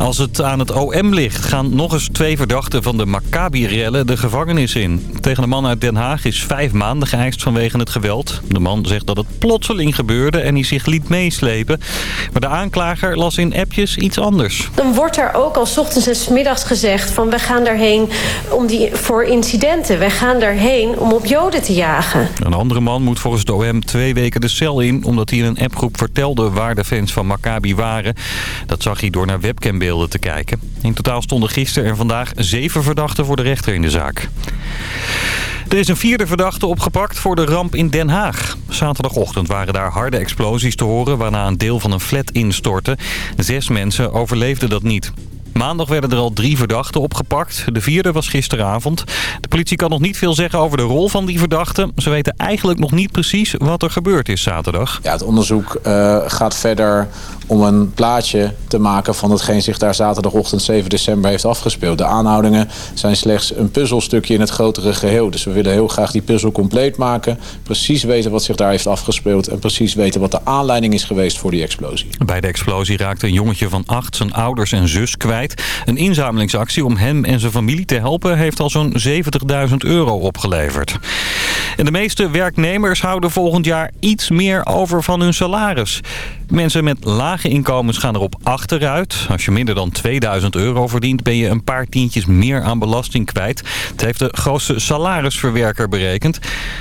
Als het aan het OM ligt, gaan nog eens twee verdachten van de Maccabi-rellen de gevangenis in. Tegen de man uit Den Haag is vijf maanden geëist vanwege het geweld. De man zegt dat het plotseling gebeurde en hij zich liet meeslepen. Maar de aanklager las in appjes iets anders. Dan wordt er ook al 's ochtends en 's middags gezegd van we gaan daarheen om die, voor incidenten. Wij gaan daarheen om op joden te jagen. Een andere man moet volgens de OM twee weken de cel in... omdat hij in een appgroep vertelde waar de fans van Maccabi waren. Dat zag hij door naar webcambeelden te kijken. In totaal stonden gisteren en vandaag zeven verdachten voor de rechter in de zaak. Er is een vierde verdachte opgepakt voor de ramp in Den Haag. Zaterdagochtend waren daar harde explosies te horen... waarna een deel van een flat instortte. Zes mensen overleefden dat niet. Maandag werden er al drie verdachten opgepakt. De vierde was gisteravond. De politie kan nog niet veel zeggen over de rol van die verdachten. Ze weten eigenlijk nog niet precies wat er gebeurd is zaterdag. Ja, het onderzoek uh, gaat verder om een plaatje te maken van hetgeen zich daar zaterdagochtend 7 december heeft afgespeeld. De aanhoudingen zijn slechts een puzzelstukje in het grotere geheel. Dus we willen heel graag die puzzel compleet maken. Precies weten wat zich daar heeft afgespeeld. En precies weten wat de aanleiding is geweest voor die explosie. Bij de explosie raakte een jongetje van acht zijn ouders en zus kwijt. Een inzamelingsactie om hem en zijn familie te helpen heeft al zo'n 70.000 euro opgeleverd. En de meeste werknemers houden volgend jaar iets meer over van hun salaris. Mensen met lage inkomens gaan erop achteruit. Als je minder dan 2000 euro verdient ben je een paar tientjes meer aan belasting kwijt. Het heeft de grootste salarisverwerker berekend.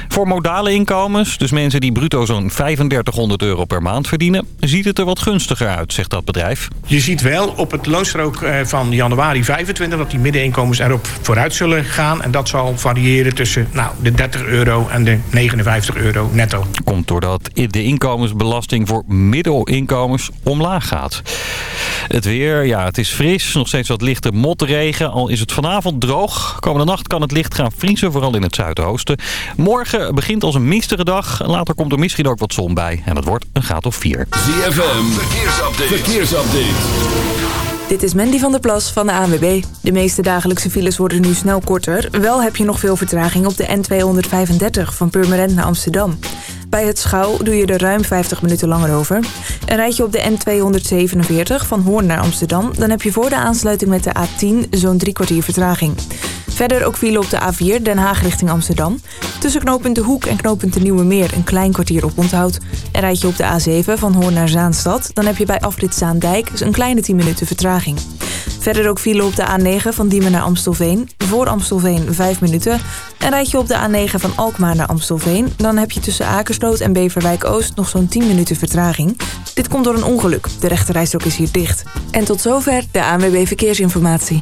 Voor modale inkomens, dus mensen die bruto zo'n 3500 euro per maand verdienen... ziet het er wat gunstiger uit, zegt dat bedrijf. Je ziet wel op het loonstrook van januari 25 dat die middeninkomens erop vooruit zullen gaan. En dat zal variëren tussen nou, de 30 euro en de 59 euro netto. Komt doordat de inkomensbelasting voor middeninkomens omlaag gaat. Het weer, ja, het is fris. Nog steeds wat lichte motregen. Al is het vanavond droog. Komende nacht kan het licht gaan vriezen, vooral in het zuidoosten. Morgen begint als een mistige dag. Later komt er misschien ook wat zon bij. En het wordt een graad of 4. ZFM, verkeersupdate. verkeersupdate. Dit is Mandy van der Plas van de ANWB. De meeste dagelijkse files worden nu snel korter. Wel heb je nog veel vertraging op de N235 van Purmerend naar Amsterdam. Bij het Schouw doe je er ruim 50 minuten langer over. En rijd je op de N247 van Hoorn naar Amsterdam... dan heb je voor de aansluiting met de A10 zo'n drie kwartier vertraging. Verder ook file op de A4 Den Haag richting Amsterdam. Tussen knooppunt De Hoek en knooppunt De Nieuwe Meer een klein kwartier op onthoud. En rijd je op de A7 van Hoorn naar Zaanstad... dan heb je bij afrit Zaandijk een kleine 10 minuten vertraging. Verder ook file op de A9 van Diemen naar Amstelveen. Voor Amstelveen 5 minuten. En rijd je op de A9 van Alkmaar naar Amstelveen... dan heb je tussen Akersloot en Beverwijk Oost nog zo'n 10 minuten vertraging. Dit komt door een ongeluk. De rechterrijstrook is hier dicht. En tot zover de ANWB Verkeersinformatie.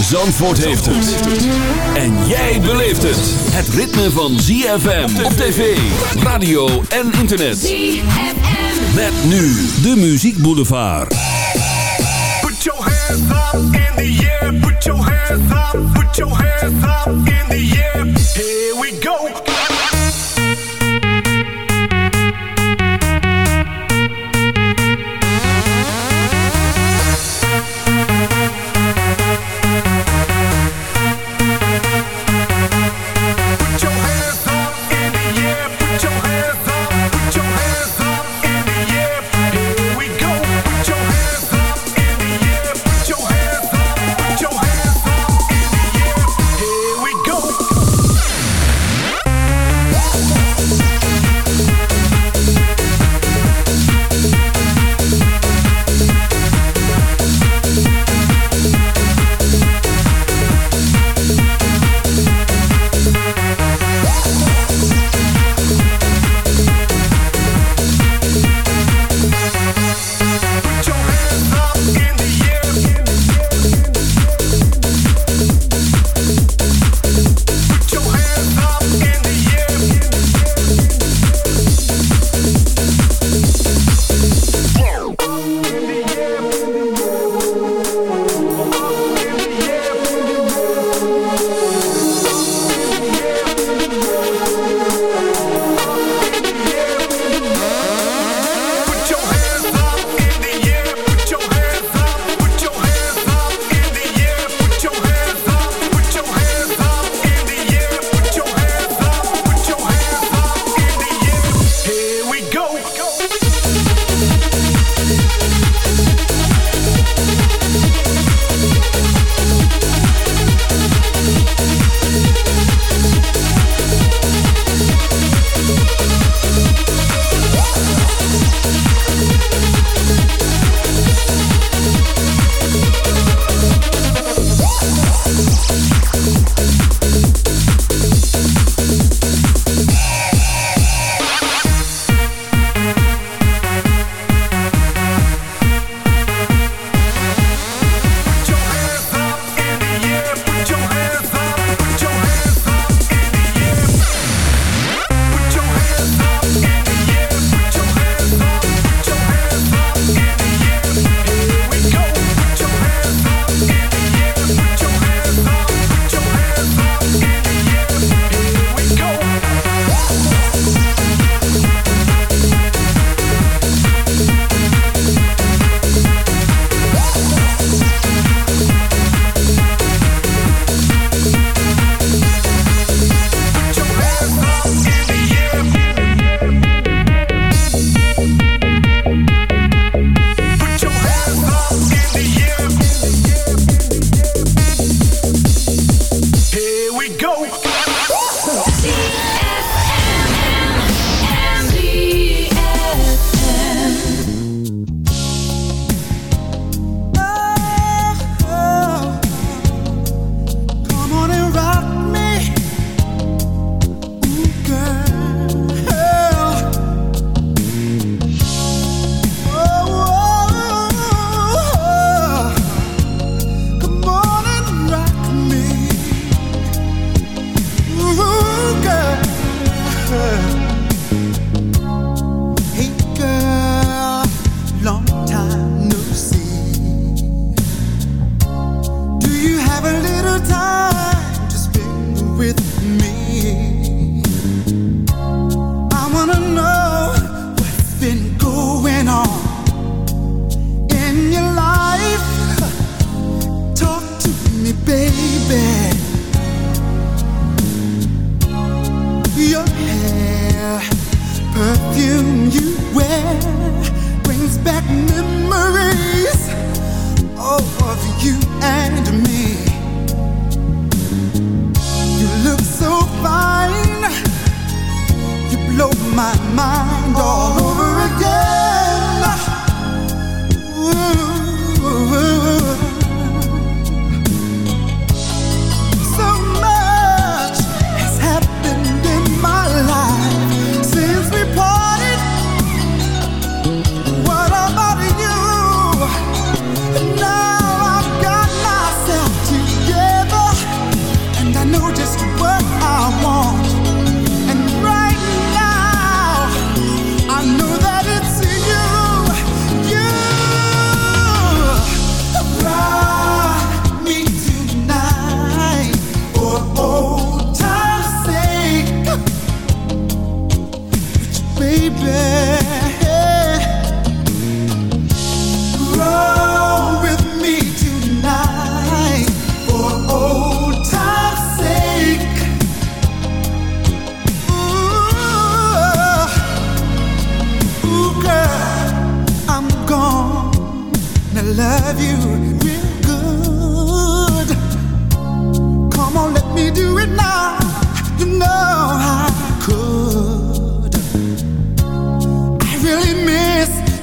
Zandvoort heeft het. En jij beleeft het. Het ritme van ZFM op tv, radio en internet. ZFM. Met nu de Muziek Boulevard. Put your hands up in the air. Put your hands up. Put your hands up in the air. Here we go.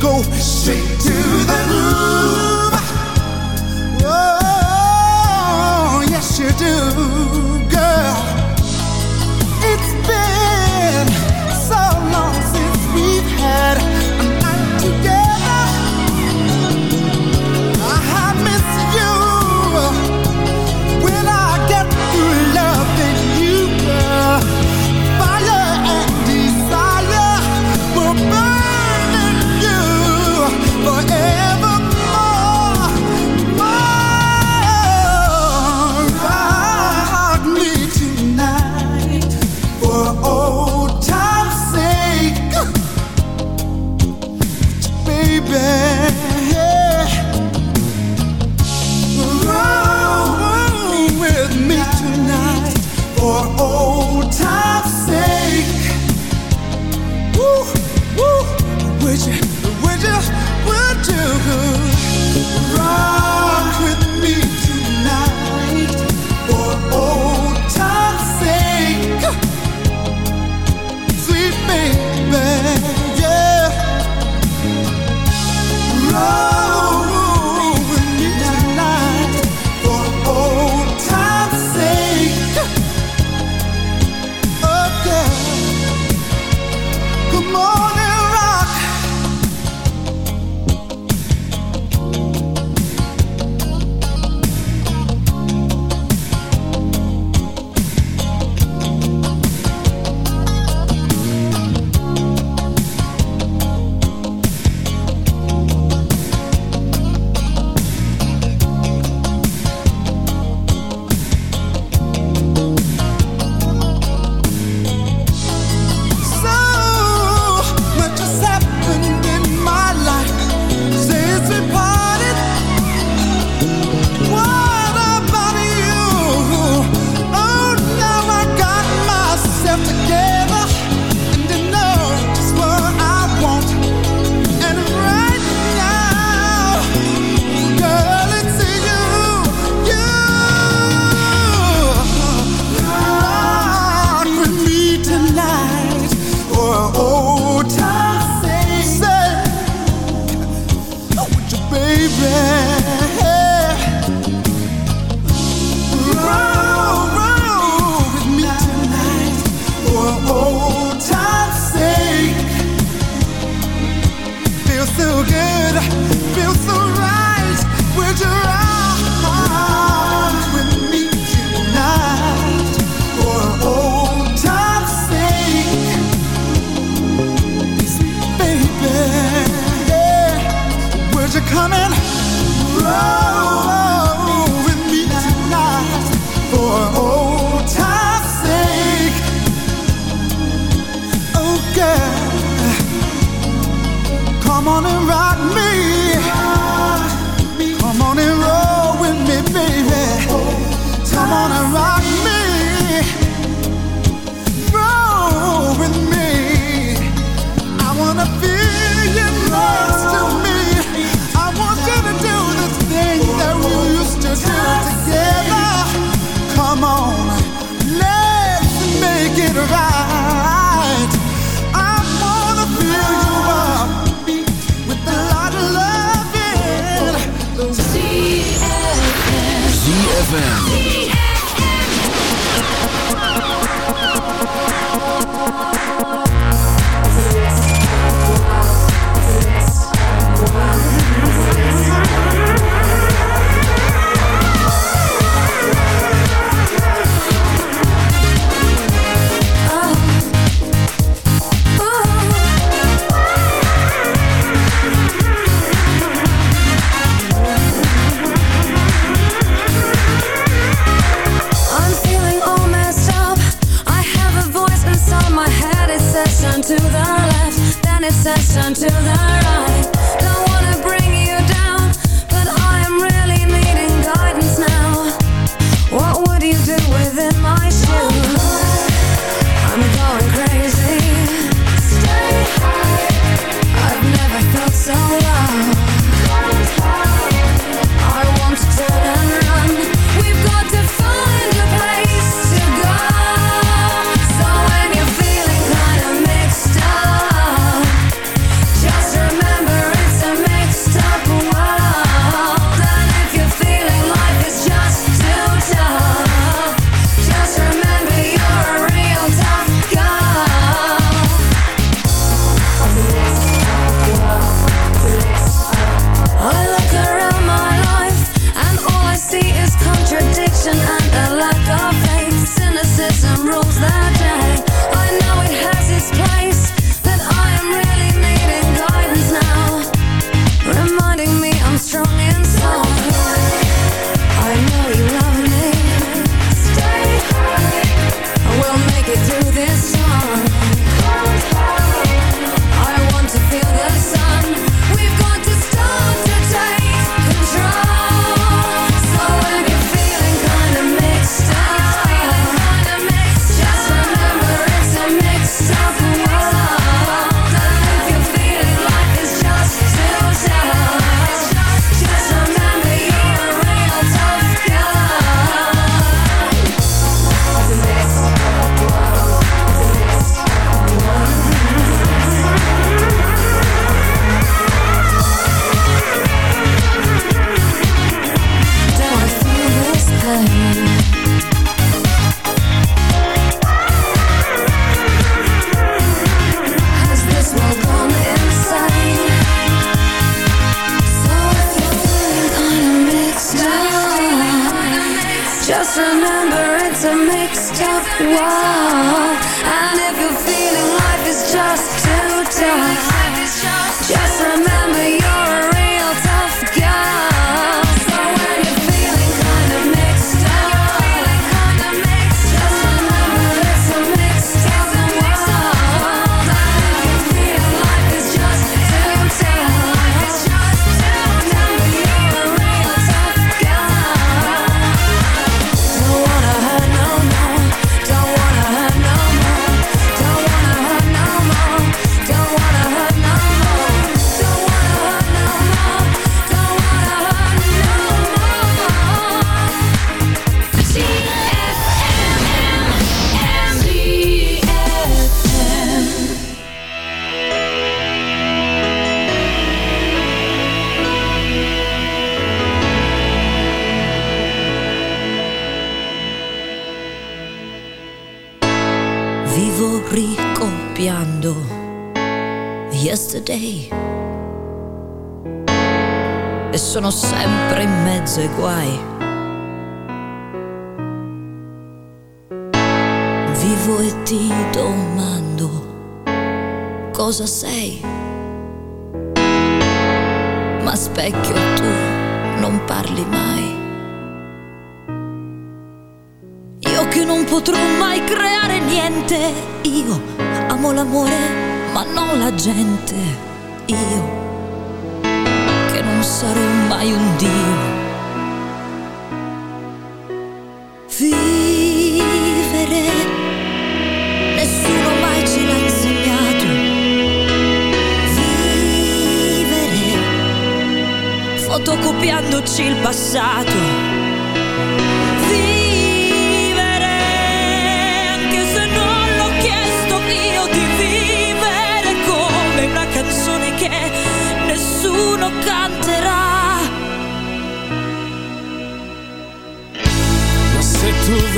go straight to the groove. Oh, yes you do, girl. It's been so long since we've had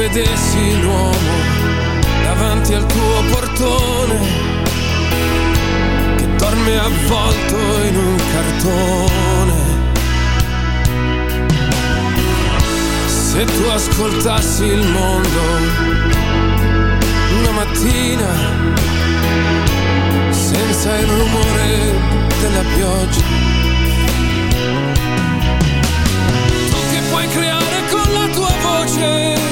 vedessi l'uomo davanti al tuo portone che dorme avvolto in un cartone. Se tu ascoltassi il mondo una mattina senza il rumore della pioggia. Che puoi creare con la tua voce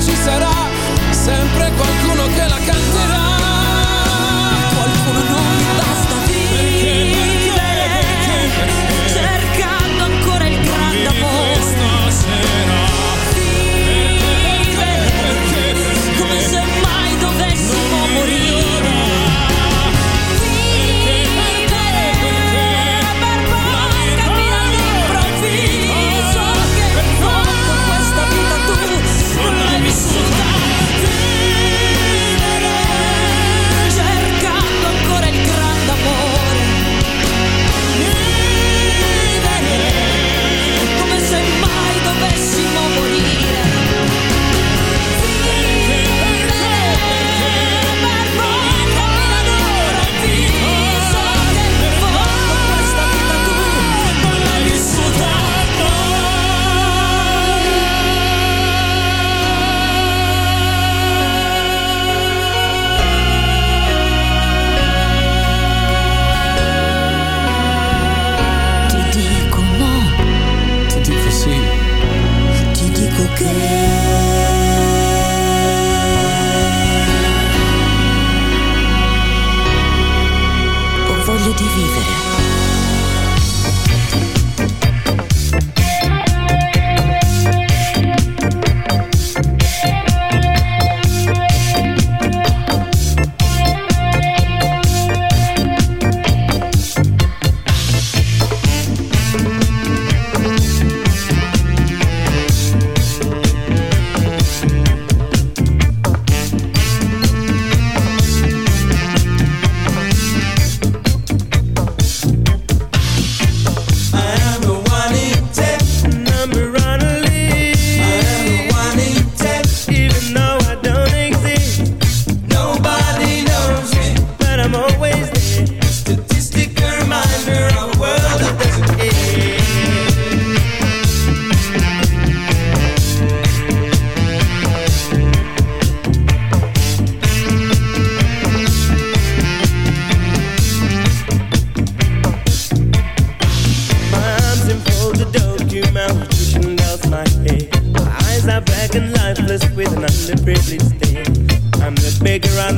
ci sarà sempre qualcuno che la canterà, qualcuno non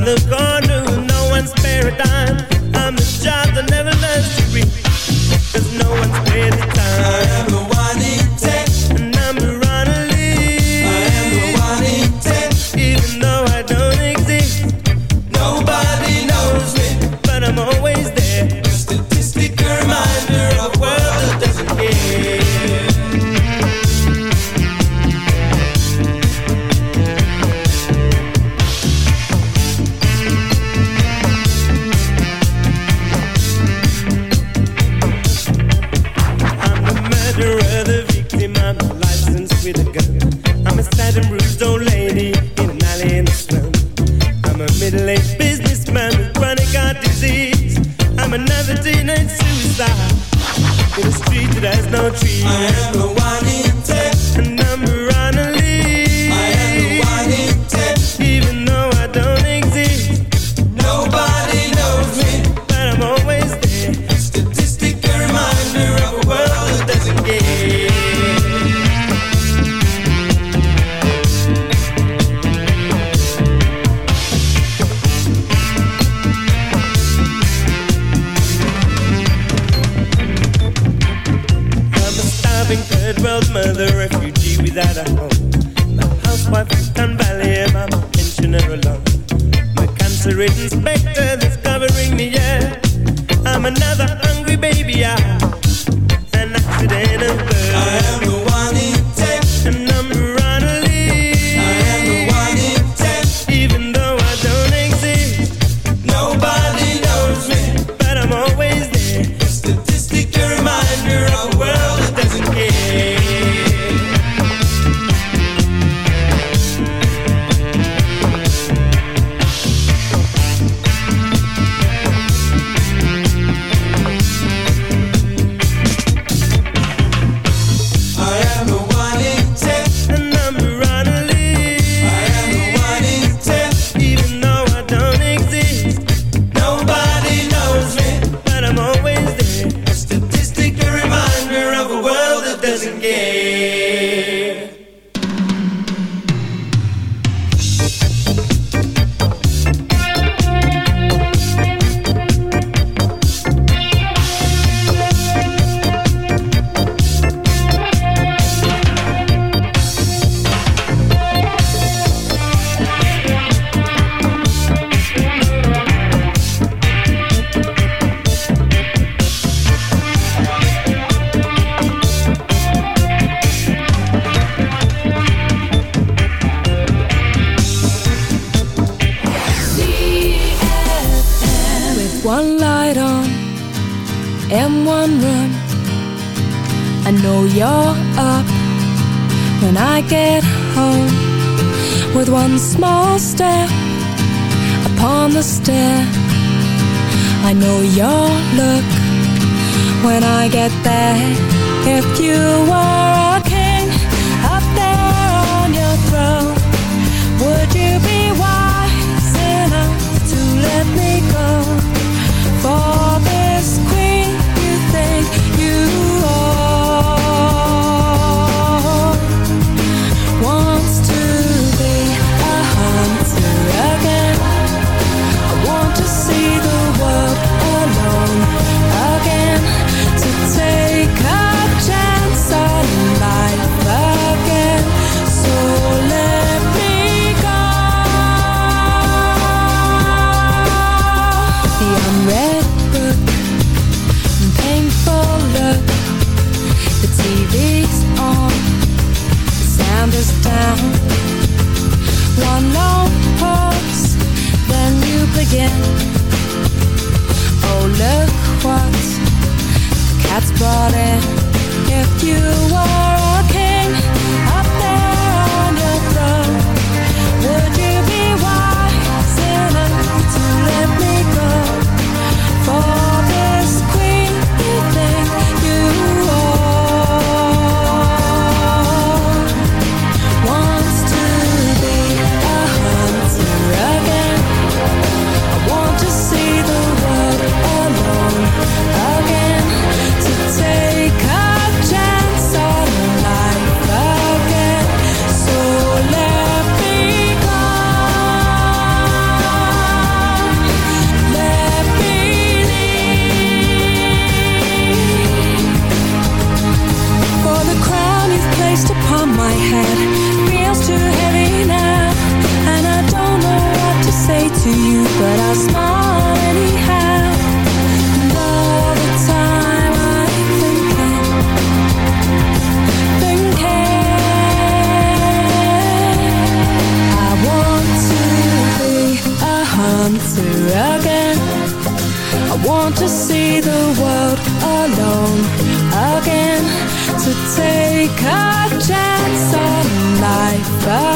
no one's paradigm. I'm the child that never learns to. Cause no one's paying the time. I am the one take a chance on life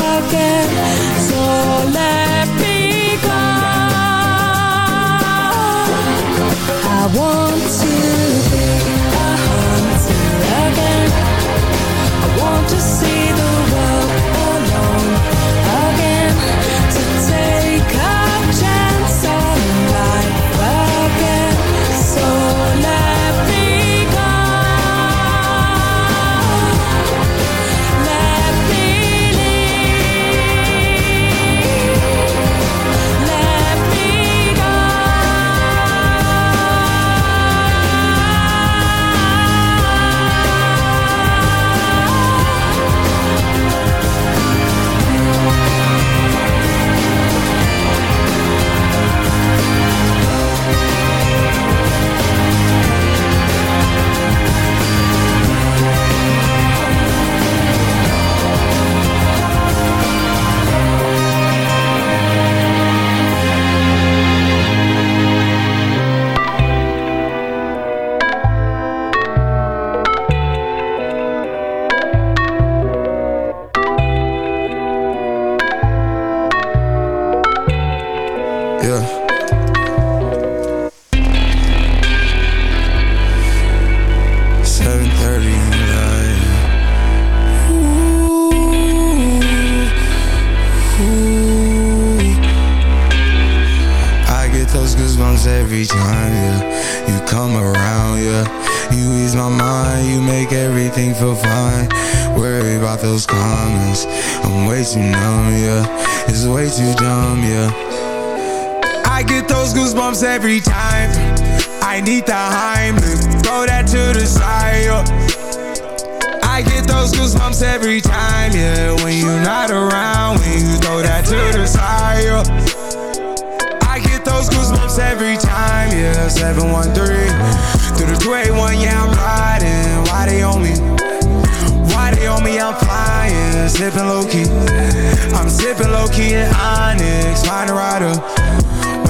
I get those goosebumps every time. I need the Heimlich, throw that to the side. I get those goosebumps every time, yeah. When you're not around, when you throw that to the side. I get those goosebumps every time, yeah. 713 through the 281, yeah, I'm riding. Why they on me? Why they on me? I'm flying, sipping low key. I'm sipping low key in Onyx, find a rider.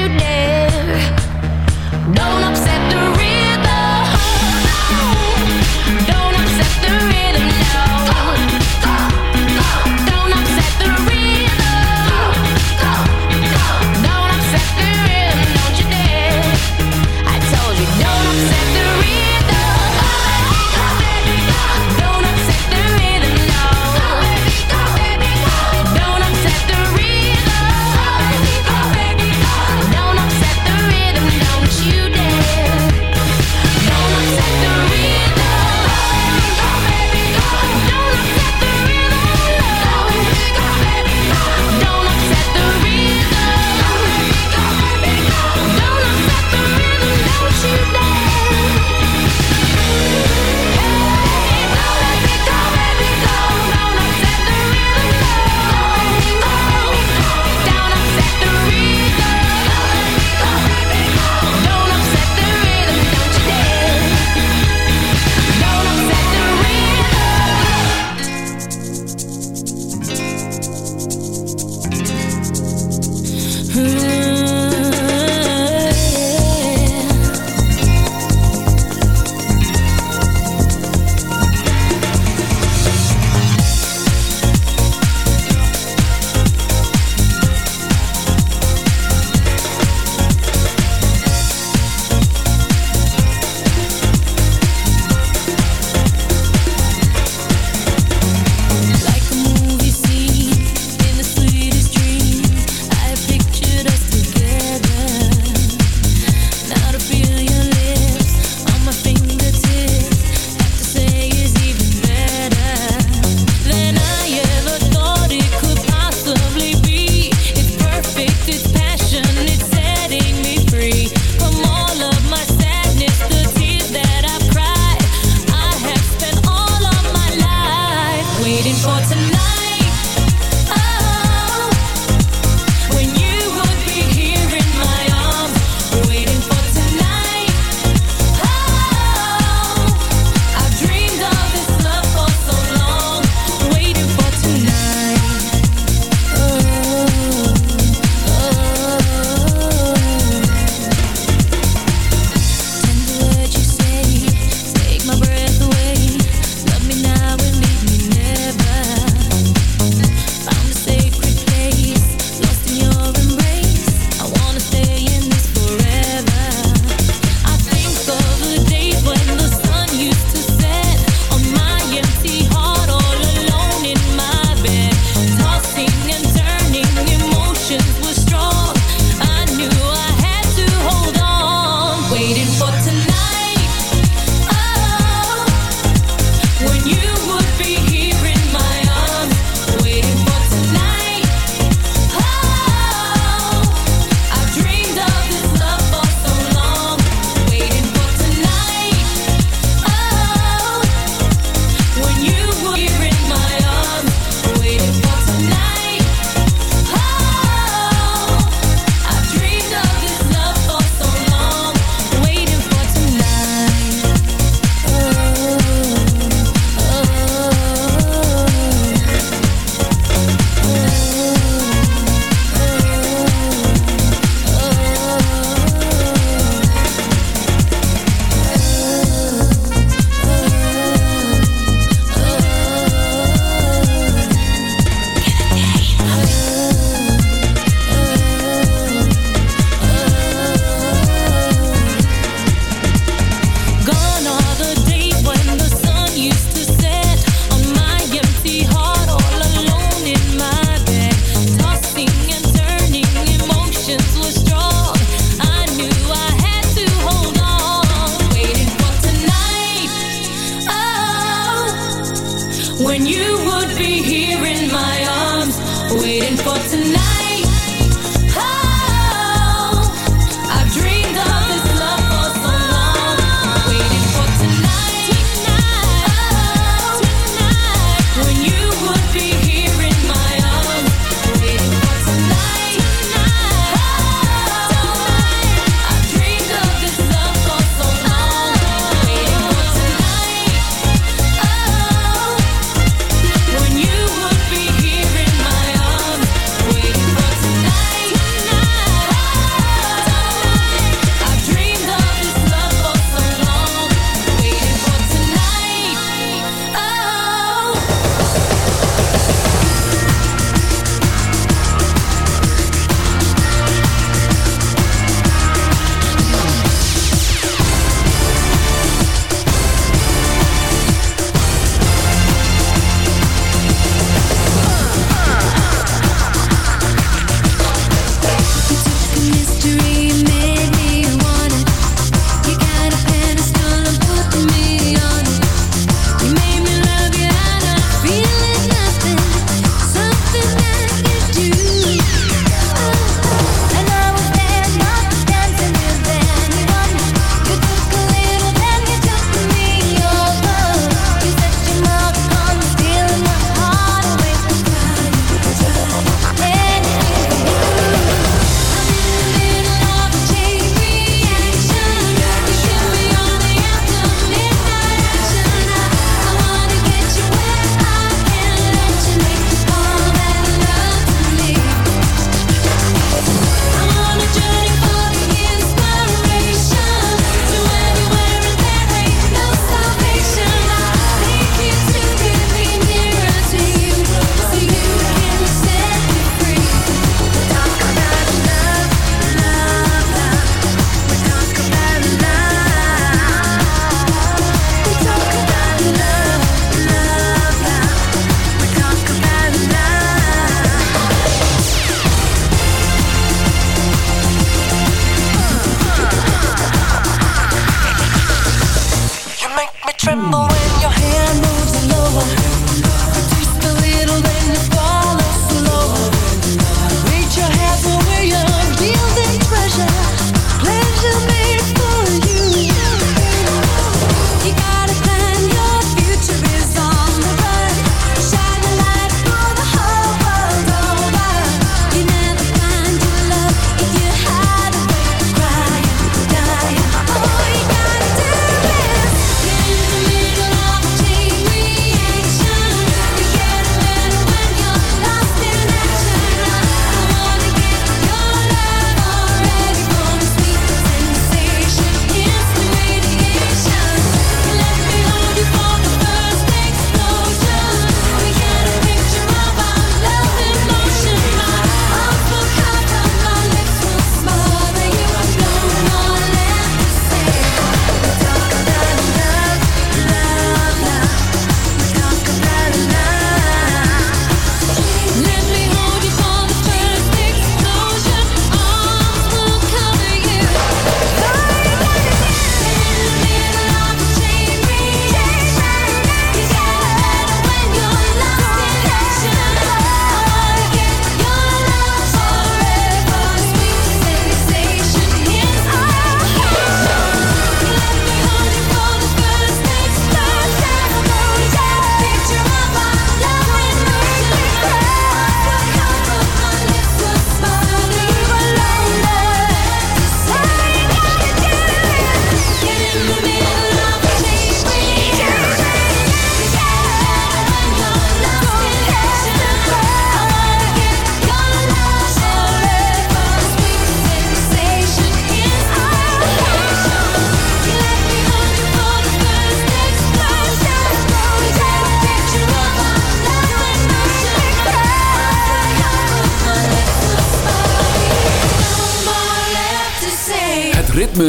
you down.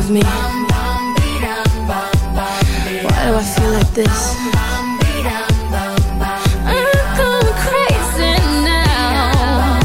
with me? Why do I feel like this? I'm going crazy now.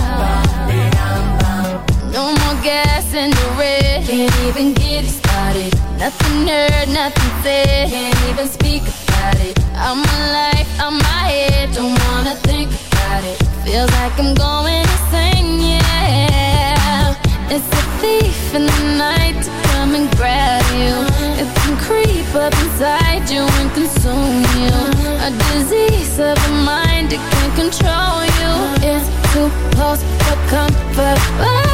No more gas in the red. Can't even get started. Nothing heard, nothing said. Can't even speak about it. I'm alive, I'm my head. Don't wanna think about it. Feels like I'm going insane, yeah. It's a thief in the night and grab you. It can creep up inside you and consume you A disease of the mind, it can control you. It's too close for comfort,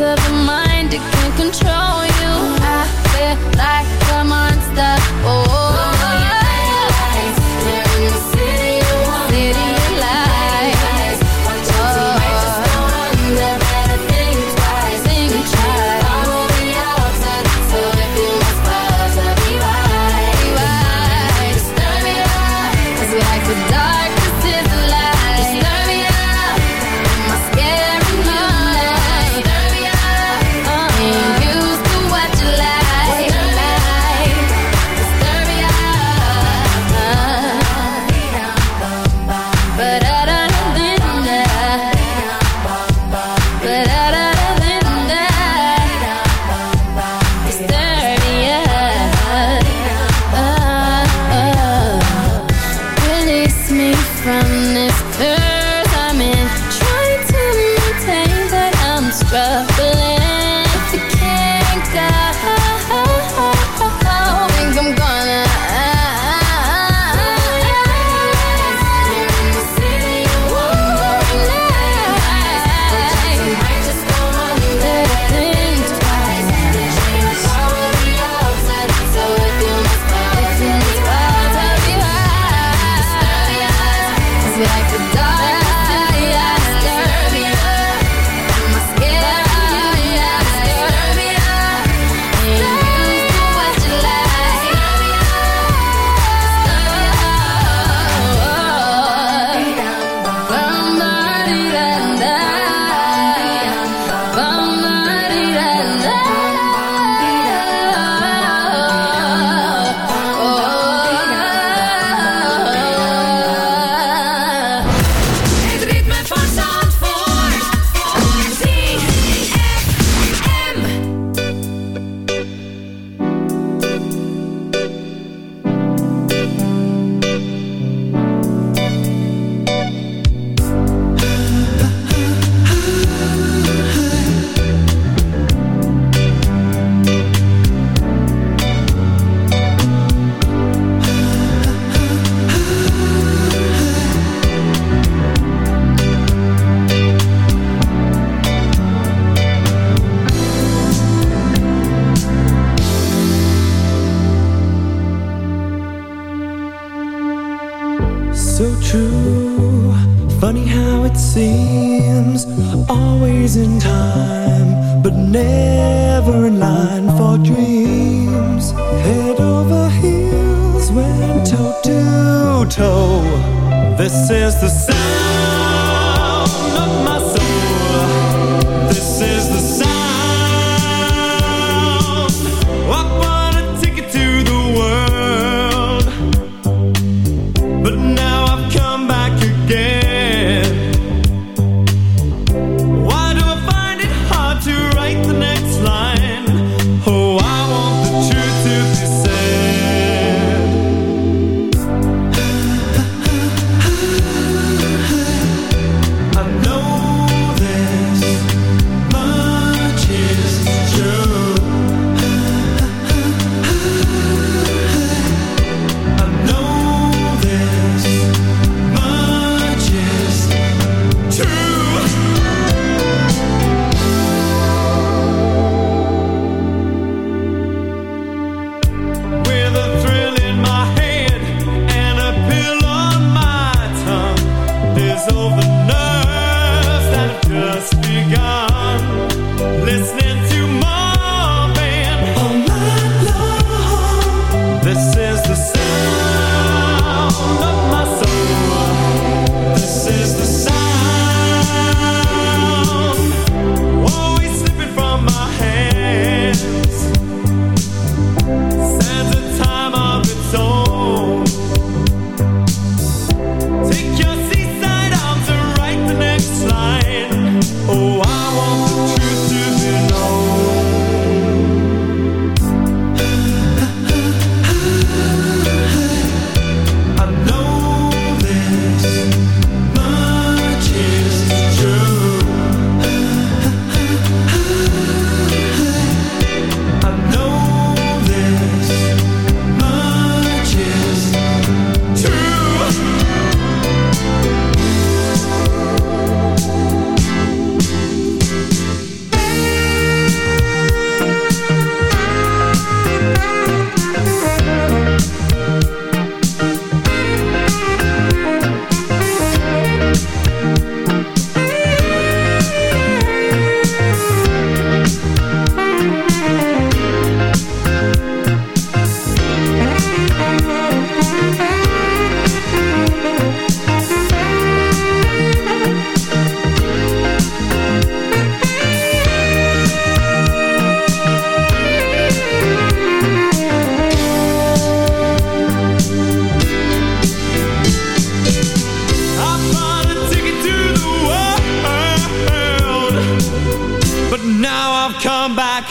of a mind, it can control.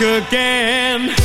again.